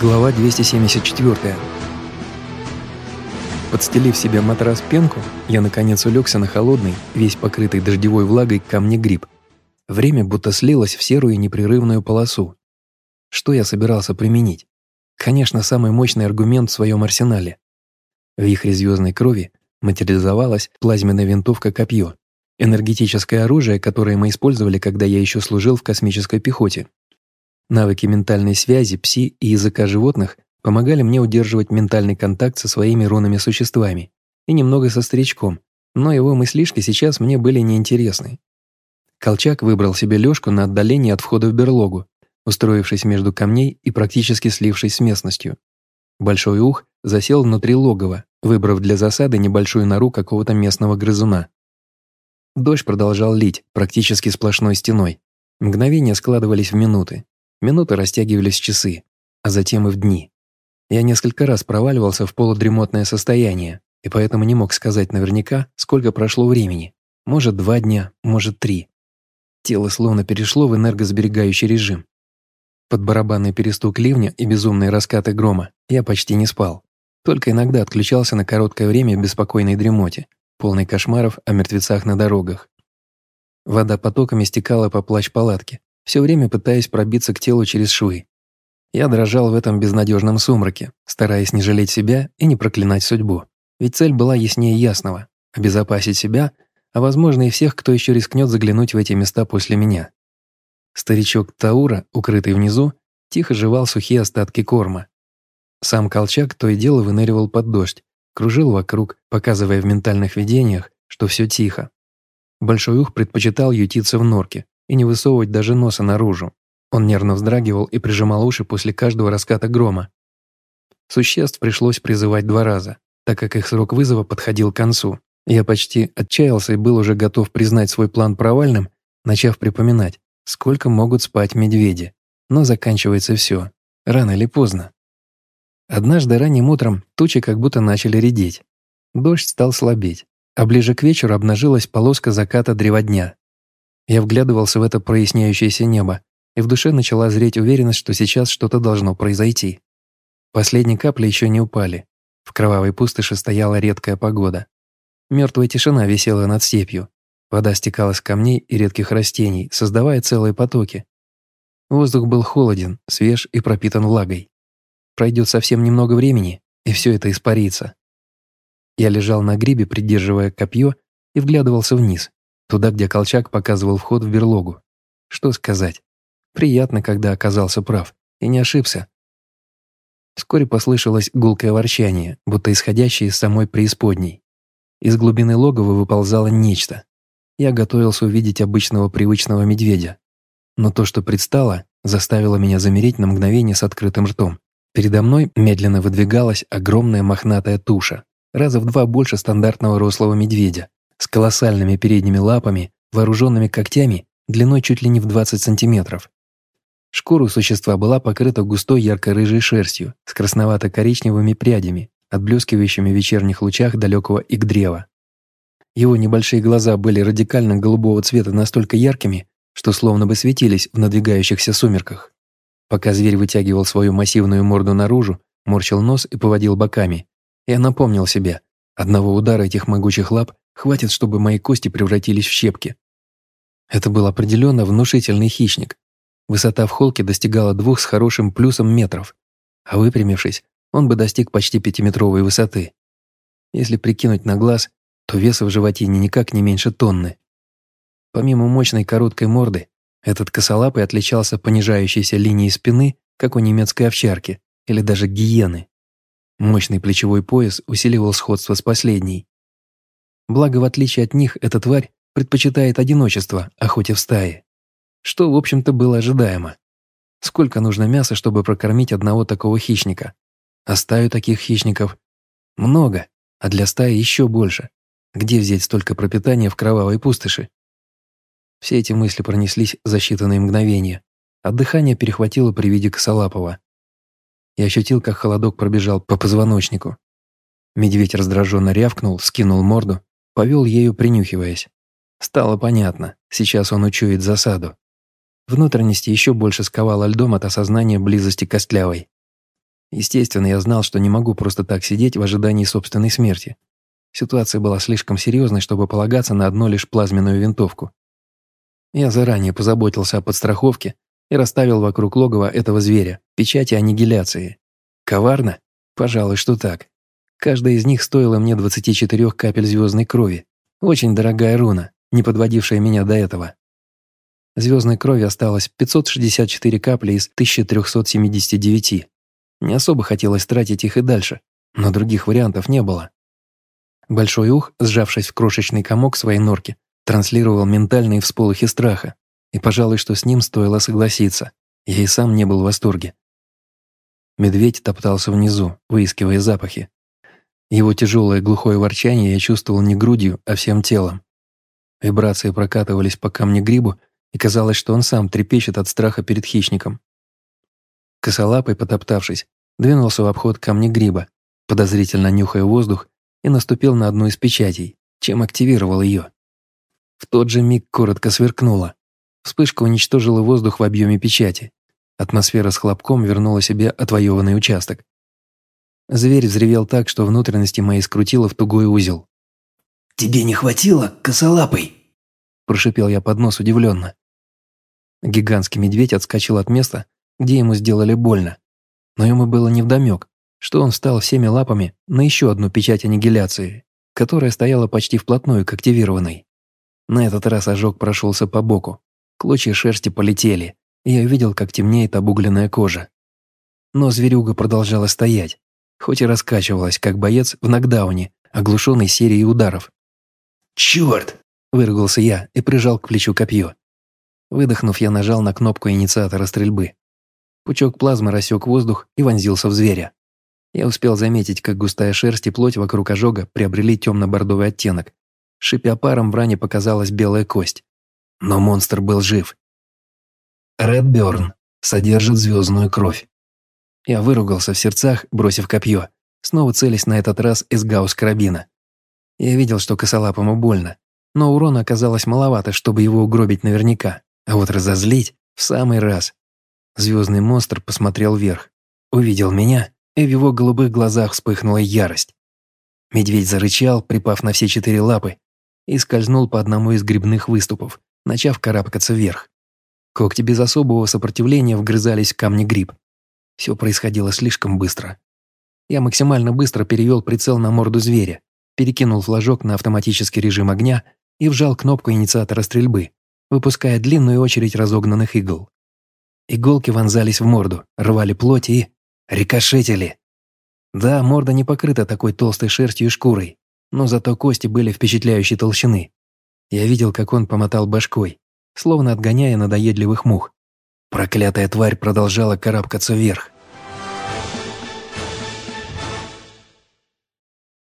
Глава 274. Подстелив себе матрас-пенку, я наконец улегся на холодный, весь покрытый дождевой влагой камни гриб. Время будто слилось в серую непрерывную полосу. Что я собирался применить? Конечно, самый мощный аргумент в своем арсенале. В вихре звездной крови материализовалась плазменная винтовка-копье, энергетическое оружие, которое мы использовали, когда я еще служил в космической пехоте. Навыки ментальной связи, пси и языка животных помогали мне удерживать ментальный контакт со своими рунными существами и немного со старичком, но его мыслишки сейчас мне были неинтересны. Колчак выбрал себе лёжку на отдалении от входа в берлогу, устроившись между камней и практически слившись с местностью. Большой ух засел внутри логова, выбрав для засады небольшую нору какого-то местного грызуна. Дождь продолжал лить, практически сплошной стеной. Мгновения складывались в минуты. Минуты растягивались в часы, а затем и в дни. Я несколько раз проваливался в полудремотное состояние, и поэтому не мог сказать наверняка, сколько прошло времени. Может, два дня, может, три. Тело словно перешло в энергосберегающий режим. Под барабанный перестук ливня и безумные раскаты грома я почти не спал. Только иногда отключался на короткое время в беспокойной дремоте, полной кошмаров о мертвецах на дорогах. Вода потоками стекала по плащ-палатке, все время пытаясь пробиться к телу через швы. Я дрожал в этом безнадежном сумраке, стараясь не жалеть себя и не проклинать судьбу. Ведь цель была яснее ясного – обезопасить себя, а возможно и всех, кто еще рискнет заглянуть в эти места после меня. Старичок Таура, укрытый внизу, тихо жевал сухие остатки корма. Сам Колчак то и дело выныривал под дождь, кружил вокруг, показывая в ментальных видениях, что все тихо. Большой ух предпочитал ютиться в норке, и не высовывать даже носа наружу. Он нервно вздрагивал и прижимал уши после каждого раската грома. Существ пришлось призывать два раза, так как их срок вызова подходил к концу. Я почти отчаялся и был уже готов признать свой план провальным, начав припоминать, сколько могут спать медведи. Но заканчивается все. Рано или поздно. Однажды ранним утром тучи как будто начали редеть. Дождь стал слабеть, а ближе к вечеру обнажилась полоска заката древодня. Я вглядывался в это проясняющееся небо, и в душе начала зреть уверенность, что сейчас что-то должно произойти. Последние капли еще не упали. В кровавой пустоши стояла редкая погода. Мертвая тишина висела над степью. Вода стекала с камней и редких растений, создавая целые потоки. Воздух был холоден, свеж и пропитан влагой. Пройдет совсем немного времени, и все это испарится. Я лежал на грибе, придерживая копье, и вглядывался вниз, Туда, где Колчак показывал вход в берлогу. Что сказать? Приятно, когда оказался прав. И не ошибся. Вскоре послышалось гулкое ворчание, будто исходящее из самой преисподней. Из глубины логова выползало нечто. Я готовился увидеть обычного привычного медведя. Но то, что предстало, заставило меня замереть на мгновение с открытым ртом. Передо мной медленно выдвигалась огромная мохнатая туша, раза в два больше стандартного рослого медведя, с колоссальными передними лапами, вооруженными когтями длиной чуть ли не в 20 сантиметров. Шкура у существа была покрыта густой ярко-рыжей шерстью с красновато-коричневыми прядями, отблескивающими в вечерних лучах далекого игдрева. Его небольшие глаза были радикально голубого цвета настолько яркими, что словно бы светились в надвигающихся сумерках. Пока зверь вытягивал свою массивную морду наружу, морщил нос и поводил боками, я напомнил себе, одного удара этих могучих лап Хватит, чтобы мои кости превратились в щепки. Это был определенно внушительный хищник. Высота в холке достигала двух с хорошим плюсом метров, а выпрямившись, он бы достиг почти пятиметровой высоты. Если прикинуть на глаз, то веса в животине никак не меньше тонны. Помимо мощной короткой морды, этот косолапый отличался понижающейся линией спины, как у немецкой овчарки или даже гиены. Мощный плечевой пояс усиливал сходство с последней. Благо, в отличие от них, эта тварь предпочитает одиночество, охотя в стае. Что, в общем-то, было ожидаемо. Сколько нужно мяса, чтобы прокормить одного такого хищника? А стаю таких хищников? Много, а для стаи еще больше. Где взять столько пропитания в кровавой пустоши? Все эти мысли пронеслись за считанные мгновения, а дыхание перехватило при виде косолапого. Я ощутил, как холодок пробежал по позвоночнику. Медведь раздраженно рявкнул, скинул морду Повел ею, принюхиваясь. Стало понятно, сейчас он учует засаду. Внутренности еще больше сковало льдом от осознания близости костлявой. Естественно, я знал, что не могу просто так сидеть в ожидании собственной смерти. Ситуация была слишком серьезной, чтобы полагаться на одну лишь плазменную винтовку. Я заранее позаботился о подстраховке и расставил вокруг логова этого зверя печати аннигиляции. Коварно? Пожалуй, что так. Каждая из них стоила мне 24 капель звездной крови. Очень дорогая руна, не подводившая меня до этого. Звездной крови осталось 564 капли из 1379. Не особо хотелось тратить их и дальше, но других вариантов не было. Большой ух, сжавшись в крошечный комок своей норки, транслировал ментальные всполохи страха, и, пожалуй, что с ним стоило согласиться. Я и сам не был в восторге. Медведь топтался внизу, выискивая запахи. Его тяжелое глухое ворчание я чувствовал не грудью, а всем телом. Вибрации прокатывались по камне грибу, и казалось, что он сам трепещет от страха перед хищником. Косолапый, потоптавшись, двинулся в обход камня гриба, подозрительно нюхая воздух, и наступил на одну из печатей, чем активировал ее. В тот же миг коротко сверкнуло. Вспышка уничтожила воздух в объеме печати. Атмосфера с хлопком вернула себе отвоеванный участок. Зверь взревел так, что внутренности мои скрутило в тугой узел. «Тебе не хватило, косолапый?» Прошипел я под нос удивленно. Гигантский медведь отскочил от места, где ему сделали больно. Но ему было невдомек, что он встал всеми лапами на еще одну печать аннигиляции, которая стояла почти вплотную к активированной. На этот раз ожог прошелся по боку. Клочья шерсти полетели, и я увидел, как темнеет обугленная кожа. Но зверюга продолжала стоять, хоть и раскачивалась, как боец в нокдауне, оглушенный серией ударов. «Черт!» – выругался я и прижал к плечу копье. Выдохнув, я нажал на кнопку инициатора стрельбы. Пучок плазмы рассек воздух и вонзился в зверя. Я успел заметить, как густая шерсть и плоть вокруг ожога приобрели темно-бордовый оттенок. Шипя паром, в ране показалась белая кость. Но монстр был жив. Редберн содержит звездную кровь. Я выругался в сердцах, бросив копье, снова целясь на этот раз из гаусс-карабина. Я видел, что косолапому больно, но урона оказалось маловато, чтобы его угробить наверняка. А вот разозлить в самый раз. Звездный монстр посмотрел вверх, увидел меня, и в его голубых глазах вспыхнула ярость. Медведь зарычал, припав на все четыре лапы, и скользнул по одному из грибных выступов, начав карабкаться вверх. Когти без особого сопротивления вгрызались в камни гриб. Все происходило слишком быстро. Я максимально быстро перевел прицел на морду зверя, перекинул флажок на автоматический режим огня и вжал кнопку инициатора стрельбы, выпуская длинную очередь разогнанных игл. Иголки вонзались в морду, рвали плоть и... рикошетили. Да, морда не покрыта такой толстой шерстью и шкурой, но зато кости были впечатляющей толщины. Я видел, как он помотал башкой, словно отгоняя надоедливых мух. Проклятая тварь продолжала карабкаться вверх.